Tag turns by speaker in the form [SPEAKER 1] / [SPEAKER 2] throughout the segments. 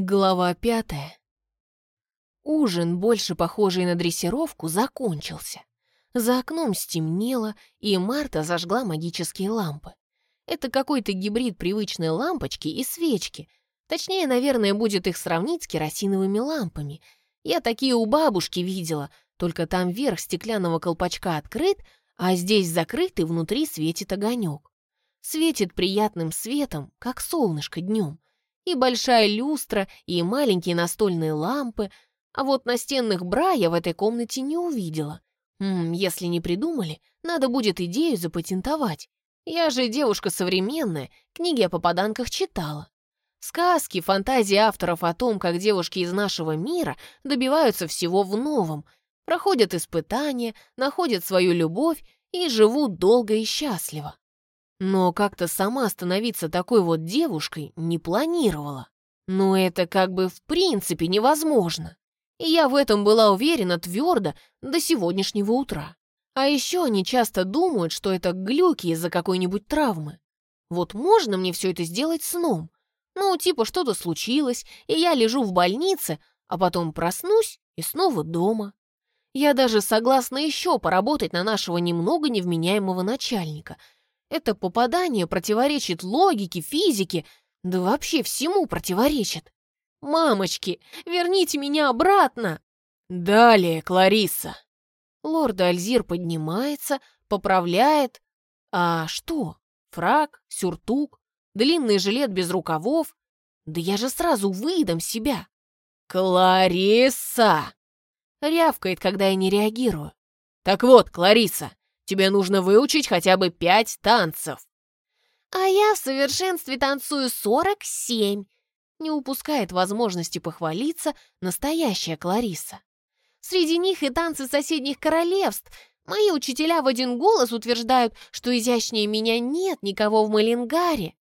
[SPEAKER 1] Глава пятая. Ужин, больше похожий на дрессировку, закончился. За окном стемнело, и Марта зажгла магические лампы. Это какой-то гибрид привычной лампочки и свечки. Точнее, наверное, будет их сравнить с керосиновыми лампами. Я такие у бабушки видела, только там верх стеклянного колпачка открыт, а здесь закрыт и внутри светит огонек. Светит приятным светом, как солнышко днем и большая люстра, и маленькие настольные лампы, а вот настенных бра я в этой комнате не увидела. М -м, если не придумали, надо будет идею запатентовать. Я же девушка современная, книги о попаданках читала. Сказки, фантазии авторов о том, как девушки из нашего мира добиваются всего в новом, проходят испытания, находят свою любовь и живут долго и счастливо. Но как-то сама становиться такой вот девушкой не планировала. Но это как бы в принципе невозможно. И я в этом была уверена твердо до сегодняшнего утра. А еще они часто думают, что это глюки из-за какой-нибудь травмы. Вот можно мне все это сделать сном? Ну, типа что-то случилось, и я лежу в больнице, а потом проснусь и снова дома. Я даже согласна еще поработать на нашего немного невменяемого начальника — это попадание противоречит логике, физике, да вообще всему противоречит. Мамочки, верните меня обратно!» «Далее, Клариса!» Лорд Альзир поднимается, поправляет. А что? Фраг, сюртук, длинный жилет без рукавов? Да я же сразу выдам себя. «Клариса!» Рявкает, когда я не реагирую. «Так вот, Клариса, Тебе нужно выучить хотя бы пять танцев». «А я в совершенстве танцую сорок семь», не упускает возможности похвалиться настоящая Клариса. Среди них и танцы соседних королевств. Мои учителя в один голос утверждают, что изящнее меня нет никого в Малингаре.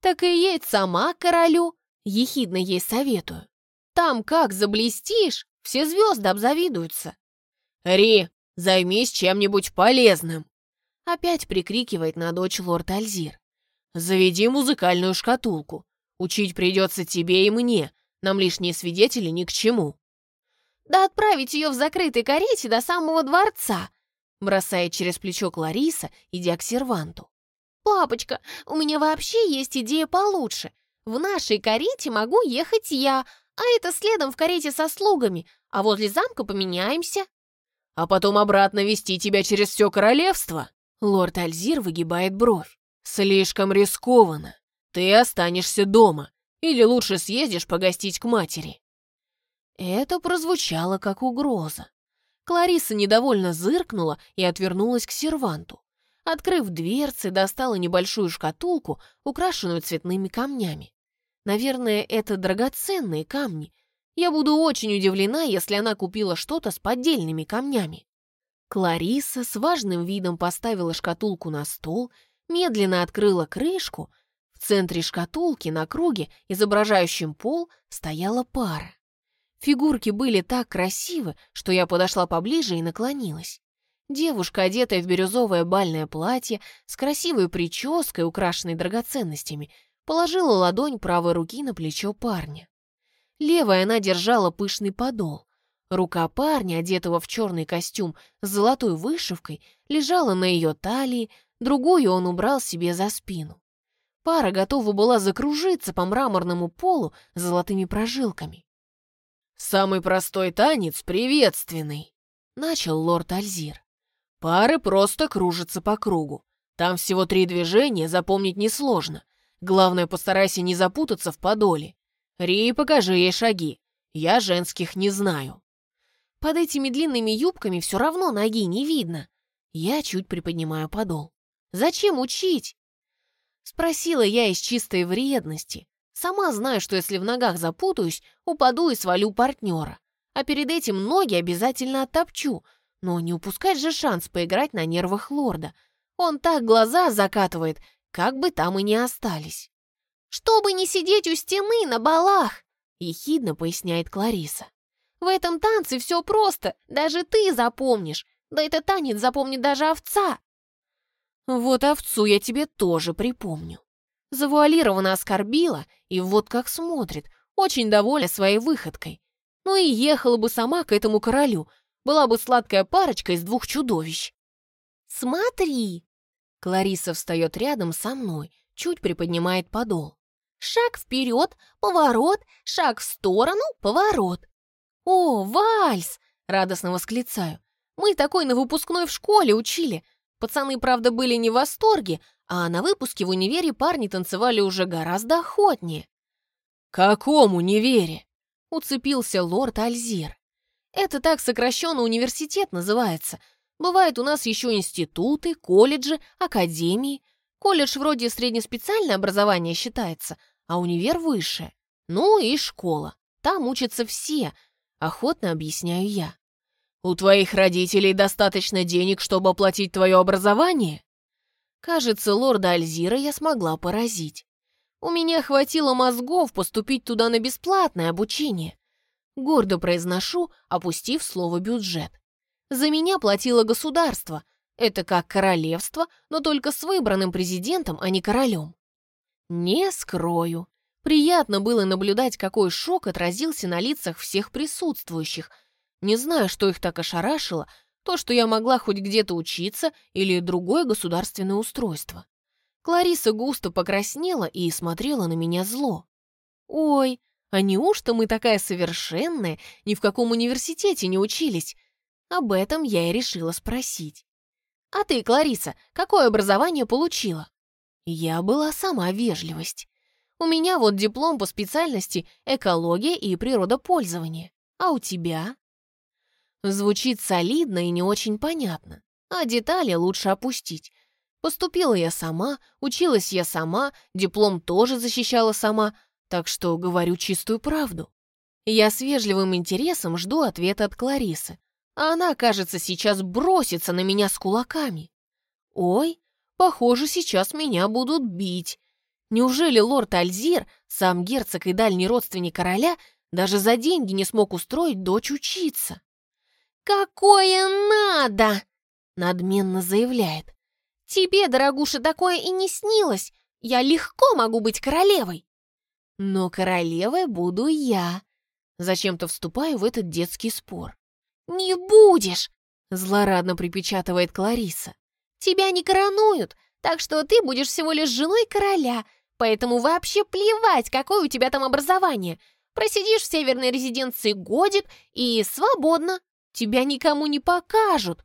[SPEAKER 1] Так и едь сама королю, ехидно ей советую. Там как заблестишь, все звезды обзавидуются. «Ри, Займись чем-нибудь полезным!» Опять прикрикивает на дочь лорд Альзир. «Заведи музыкальную шкатулку. Учить придется тебе и мне. Нам лишние свидетели ни к чему». «Да отправить ее в закрытой карете до самого дворца!» бросает через плечо Клариса, идя к серванту. «Папочка, у меня вообще есть идея получше. В нашей карете могу ехать я, а это следом в карете со слугами, а возле замка поменяемся» а потом обратно вести тебя через все королевство?» Лорд Альзир выгибает бровь. «Слишком рискованно. Ты останешься дома. Или лучше съездишь погостить к матери». Это прозвучало как угроза. Клариса недовольно зыркнула и отвернулась к серванту. Открыв дверцы, достала небольшую шкатулку, украшенную цветными камнями. Наверное, это драгоценные камни, я буду очень удивлена, если она купила что-то с поддельными камнями. Клариса с важным видом поставила шкатулку на стол, медленно открыла крышку. В центре шкатулки на круге, изображающем пол, стояла пара. Фигурки были так красивы, что я подошла поближе и наклонилась. Девушка, одетая в бирюзовое бальное платье, с красивой прической, украшенной драгоценностями, положила ладонь правой руки на плечо парня. Левой она держала пышный подол. Рука парня, одетого в черный костюм с золотой вышивкой, лежала на ее талии, другую он убрал себе за спину. Пара готова была закружиться по мраморному полу с золотыми прожилками. «Самый простой танец приветственный», — начал лорд Альзир. «Пары просто кружатся по кругу. Там всего три движения, запомнить несложно. Главное, постарайся не запутаться в подоле. «Ри, покажи ей шаги. Я женских не знаю». Под этими длинными юбками все равно ноги не видно. Я чуть приподнимаю подол. «Зачем учить?» Спросила я из чистой вредности. Сама знаю, что если в ногах запутаюсь, упаду и свалю партнера. А перед этим ноги обязательно оттопчу. Но не упускать же шанс поиграть на нервах лорда. Он так глаза закатывает, как бы там и не остались. «Чтобы не сидеть у стены на балах!» — ехидно поясняет Клариса. «В этом танце все просто, даже ты запомнишь. Да этот танец запомнит даже овца!» «Вот овцу я тебе тоже припомню». Завуалированно оскорбила, и вот как смотрит, очень довольна своей выходкой. Ну и ехала бы сама к этому королю, была бы сладкая парочка из двух чудовищ. «Смотри!» Клариса встает рядом со мной, чуть приподнимает подол. Шаг вперед, поворот, шаг в сторону, поворот. «О, вальс!» — радостно восклицаю. «Мы такой на выпускной в школе учили. Пацаны, правда, были не в восторге, а на выпуске в универе парни танцевали уже гораздо охотнее». «Каком универе?» — уцепился лорд Альзир. «Это так сокращенно университет называется. Бывают у нас еще институты, колледжи, академии. Колледж вроде среднеспециальное образование считается, а универ выше. Ну и школа. Там учатся все, охотно объясняю я. У твоих родителей достаточно денег, чтобы оплатить твое образование? Кажется, лорда Альзира я смогла поразить. У меня хватило мозгов поступить туда на бесплатное обучение. Гордо произношу, опустив слово «бюджет». За меня платило государство. Это как королевство, но только с выбранным президентом, а не королем. Не скрою. Приятно было наблюдать, какой шок отразился на лицах всех присутствующих. Не знаю, что их так ошарашило, то, что я могла хоть где-то учиться или другое государственное устройство. Клариса густо покраснела и смотрела на меня зло. «Ой, а неужто мы такая совершенная, ни в каком университете не учились? Об этом я и решила спросить. «А ты, Клариса, какое образование получила?» Я была сама вежливость. У меня вот диплом по специальности экология и природопользование. А у тебя? Звучит солидно и не очень понятно. А детали лучше опустить. Поступила я сама, училась я сама, диплом тоже защищала сама, так что говорю чистую правду. Я с вежливым интересом жду ответа от Кларисы, а она, кажется, сейчас бросится на меня с кулаками. Ой, похоже, сейчас меня будут бить. Неужели лорд Альзир, сам герцог и дальний родственник короля, даже за деньги не смог устроить дочь учиться? «Какое надо!» — надменно заявляет. «Тебе, дорогуша, такое и не снилось. Я легко могу быть королевой». «Но королевой буду я». Зачем-то вступаю в этот детский спор. «Не будешь!» — злорадно припечатывает Клариса. «Тебя не коронуют, так что ты будешь всего лишь женой короля, поэтому вообще плевать, какое у тебя там образование. Просидишь в северной резиденции годик и свободно. Тебя никому не покажут».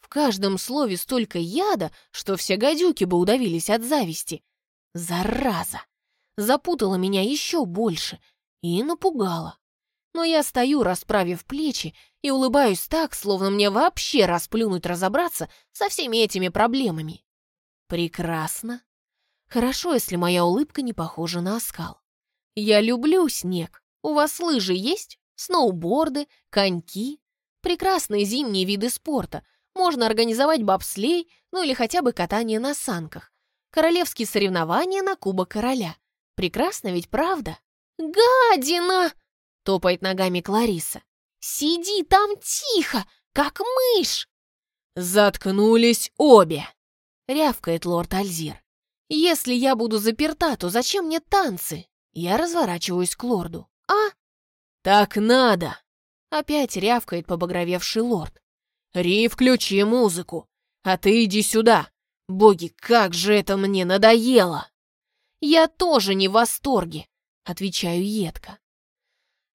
[SPEAKER 1] В каждом слове столько яда, что все гадюки бы удавились от зависти. Зараза! Запутала меня еще больше и напугала. Но я стою, расправив плечи, и улыбаюсь так, словно мне вообще расплюнуть разобраться со всеми этими проблемами. Прекрасно. Хорошо, если моя улыбка не похожа на оскал. Я люблю снег. У вас лыжи есть? Сноуборды, коньки? Прекрасные зимние виды спорта. Можно организовать бобслей, ну или хотя бы катание на санках. Королевские соревнования на Кубок Короля. Прекрасно ведь, правда? «Гадина!» — топает ногами Клариса. «Сиди там тихо, как мышь!» «Заткнулись обе!» — рявкает лорд Альзир. «Если я буду заперта, то зачем мне танцы?» Я разворачиваюсь к лорду. «А?» «Так надо!» — опять рявкает побагровевший лорд. «Ри, включи музыку, а ты иди сюда! Боги, как же это мне надоело!» «Я тоже не в восторге!» — отвечаю едко.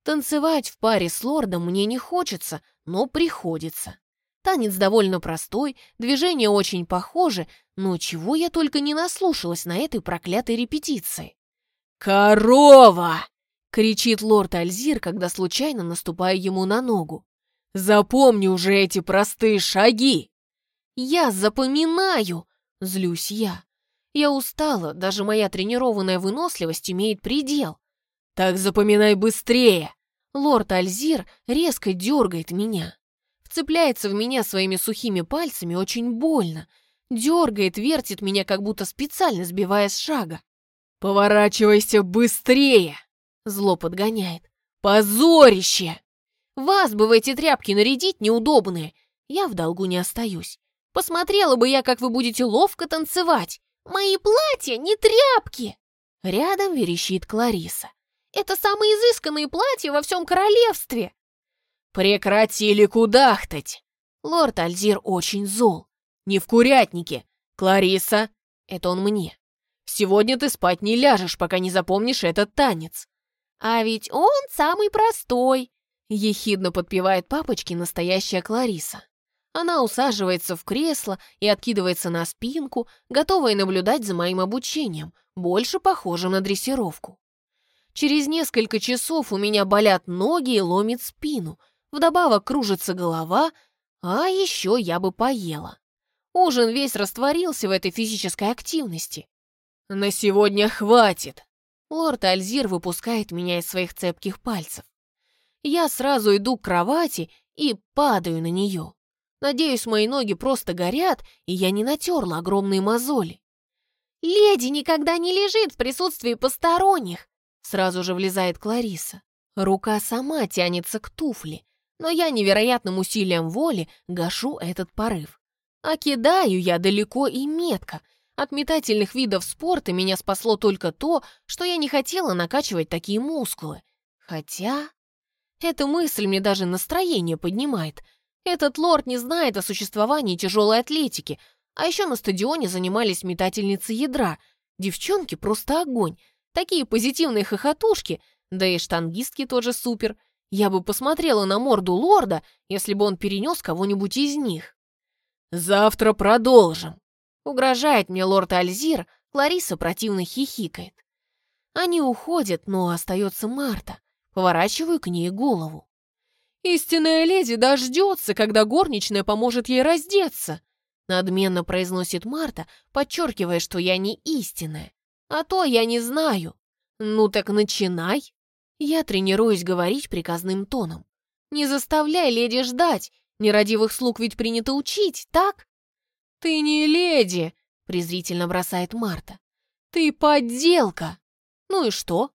[SPEAKER 1] Танцевать в паре с лордом мне не хочется, но приходится. Танец довольно простой, движения очень похожи, но чего я только не наслушалась на этой проклятой репетиции. «Корова!» — кричит лорд Альзир, когда случайно наступаю ему на ногу. «Запомни уже эти простые шаги!» «Я запоминаю!» — злюсь я. Я устала, даже моя тренированная выносливость имеет предел. «Так запоминай быстрее!» Лорд Альзир резко дергает меня. Вцепляется в меня своими сухими пальцами очень больно. Дергает, вертит меня, как будто специально сбивая с шага. «Поворачивайся быстрее!» Зло подгоняет. «Позорище!» «Вас бы в эти тряпки нарядить неудобные. Я в долгу не остаюсь. Посмотрела бы я, как вы будете ловко танцевать. Мои платья не тряпки!» Рядом верещит Клариса. Это самые изысканные платья во всем королевстве!»
[SPEAKER 2] «Прекратили кудахтать!»
[SPEAKER 1] Лорд Альзир очень зол.
[SPEAKER 2] «Не в курятнике! Клариса!» Это он мне. «Сегодня ты спать не ляжешь, пока не запомнишь этот танец!»
[SPEAKER 1] «А ведь он самый простой!» Ехидно подпевает папочке настоящая Клариса. Она усаживается в кресло и откидывается на спинку, готовая наблюдать за моим обучением, больше похожим на дрессировку. Через несколько часов у меня болят ноги и ломит спину, вдобавок кружится голова, а еще я бы поела. Ужин весь растворился в этой физической активности.
[SPEAKER 2] «На сегодня хватит!»
[SPEAKER 1] Лорд Альзир выпускает меня из своих цепких пальцев. Я сразу иду к кровати и падаю на нее. Надеюсь, мои ноги просто горят, и я не натерла огромные мозоли. «Леди никогда не лежит в присутствии посторонних!» Сразу же влезает Клариса. Рука сама тянется к туфле, но я невероятным усилием воли гашу этот порыв. А кидаю я далеко и метко. От метательных видов спорта меня спасло только то, что я не хотела накачивать такие мускулы. Хотя... Эта мысль мне даже настроение поднимает. Этот лорд не знает о существовании тяжелой атлетики, а еще на стадионе занимались метательницы ядра. Девчонки просто огонь. Такие позитивные хохотушки, да и штангистки тоже супер. Я бы посмотрела на морду лорда, если бы он перенес кого-нибудь из них.
[SPEAKER 2] «Завтра продолжим», —
[SPEAKER 1] угрожает мне лорд Альзир, Клариса противно хихикает. Они уходят, но остается Марта. Поворачиваю к ней голову.
[SPEAKER 2] «Истинная леди дождется, когда горничная поможет ей раздеться»,
[SPEAKER 1] надменно произносит Марта, подчеркивая, что я не истинная. А то я не знаю. Ну так начинай. Я тренируюсь говорить приказным тоном. Не заставляй леди ждать, нерадивых слуг ведь принято учить, так?
[SPEAKER 2] Ты не леди, презрительно бросает Марта. Ты подделка.
[SPEAKER 1] Ну и что?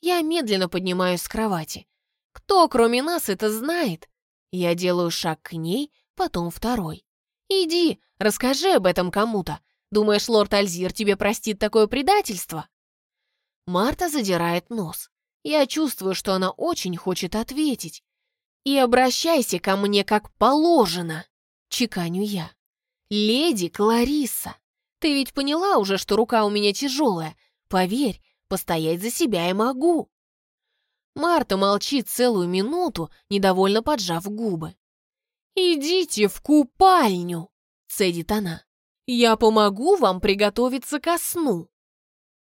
[SPEAKER 1] Я медленно поднимаюсь с кровати. Кто, кроме нас, это знает? Я делаю шаг к ней, потом второй. Иди, расскажи об этом кому-то. Думаешь, лорд Альзир тебе простит такое предательство? Марта задирает нос. Я чувствую, что она очень хочет ответить. И обращайся ко мне как положено, чеканю я. Леди Клариса, ты ведь поняла уже, что рука у меня тяжелая. Поверь, постоять за себя я могу. Марта молчит целую минуту, недовольно поджав губы. «Идите в купальню!» — цедит она. «Я помогу вам приготовиться ко сну».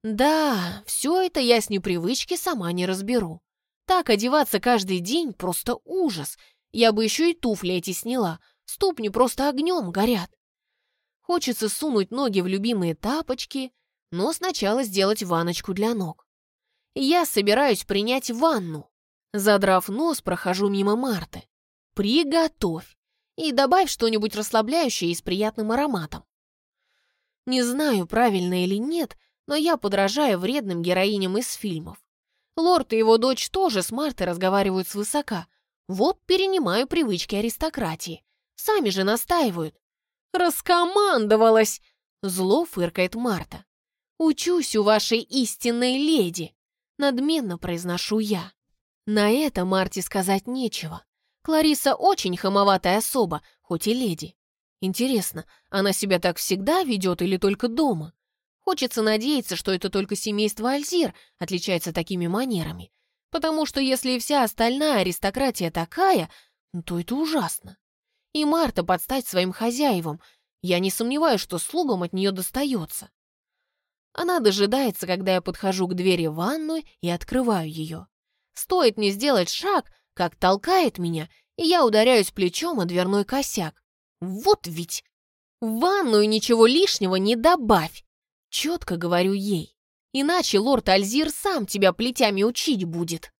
[SPEAKER 1] Да, все это я с непривычки сама не разберу. Так одеваться каждый день просто ужас. Я бы еще и туфли эти сняла. Ступни просто огнем горят. Хочется сунуть ноги в любимые тапочки, но сначала сделать ваночку для ног. Я собираюсь принять ванну. Задрав нос, прохожу мимо Марты. Приготовь. И добавь что-нибудь расслабляющее и с приятным ароматом. Не знаю, правильно или нет, но я подражаю вредным героиням из фильмов. Лорд и его дочь тоже с Мартой разговаривают свысока. Вот перенимаю привычки аристократии. Сами же настаивают. «Раскомандовалась!» Зло фыркает Марта. «Учусь у вашей истинной леди!» Надменно произношу я. На это Марте сказать нечего. Клариса очень хамоватая особа, хоть и леди. Интересно, она себя так всегда ведет или только дома? Хочется надеяться, что это только семейство Альзир отличается такими манерами. Потому что если вся остальная аристократия такая, то это ужасно. И Марта подстать своим хозяевам. Я не сомневаюсь, что слугам от нее достается. Она дожидается, когда я подхожу к двери в ванную и открываю ее. Стоит мне сделать шаг, как толкает меня, и я ударяюсь плечом о дверной косяк. Вот ведь! В ванную ничего лишнего не добавь! Четко говорю ей. Иначе лорд Альзир сам тебя плетями учить будет.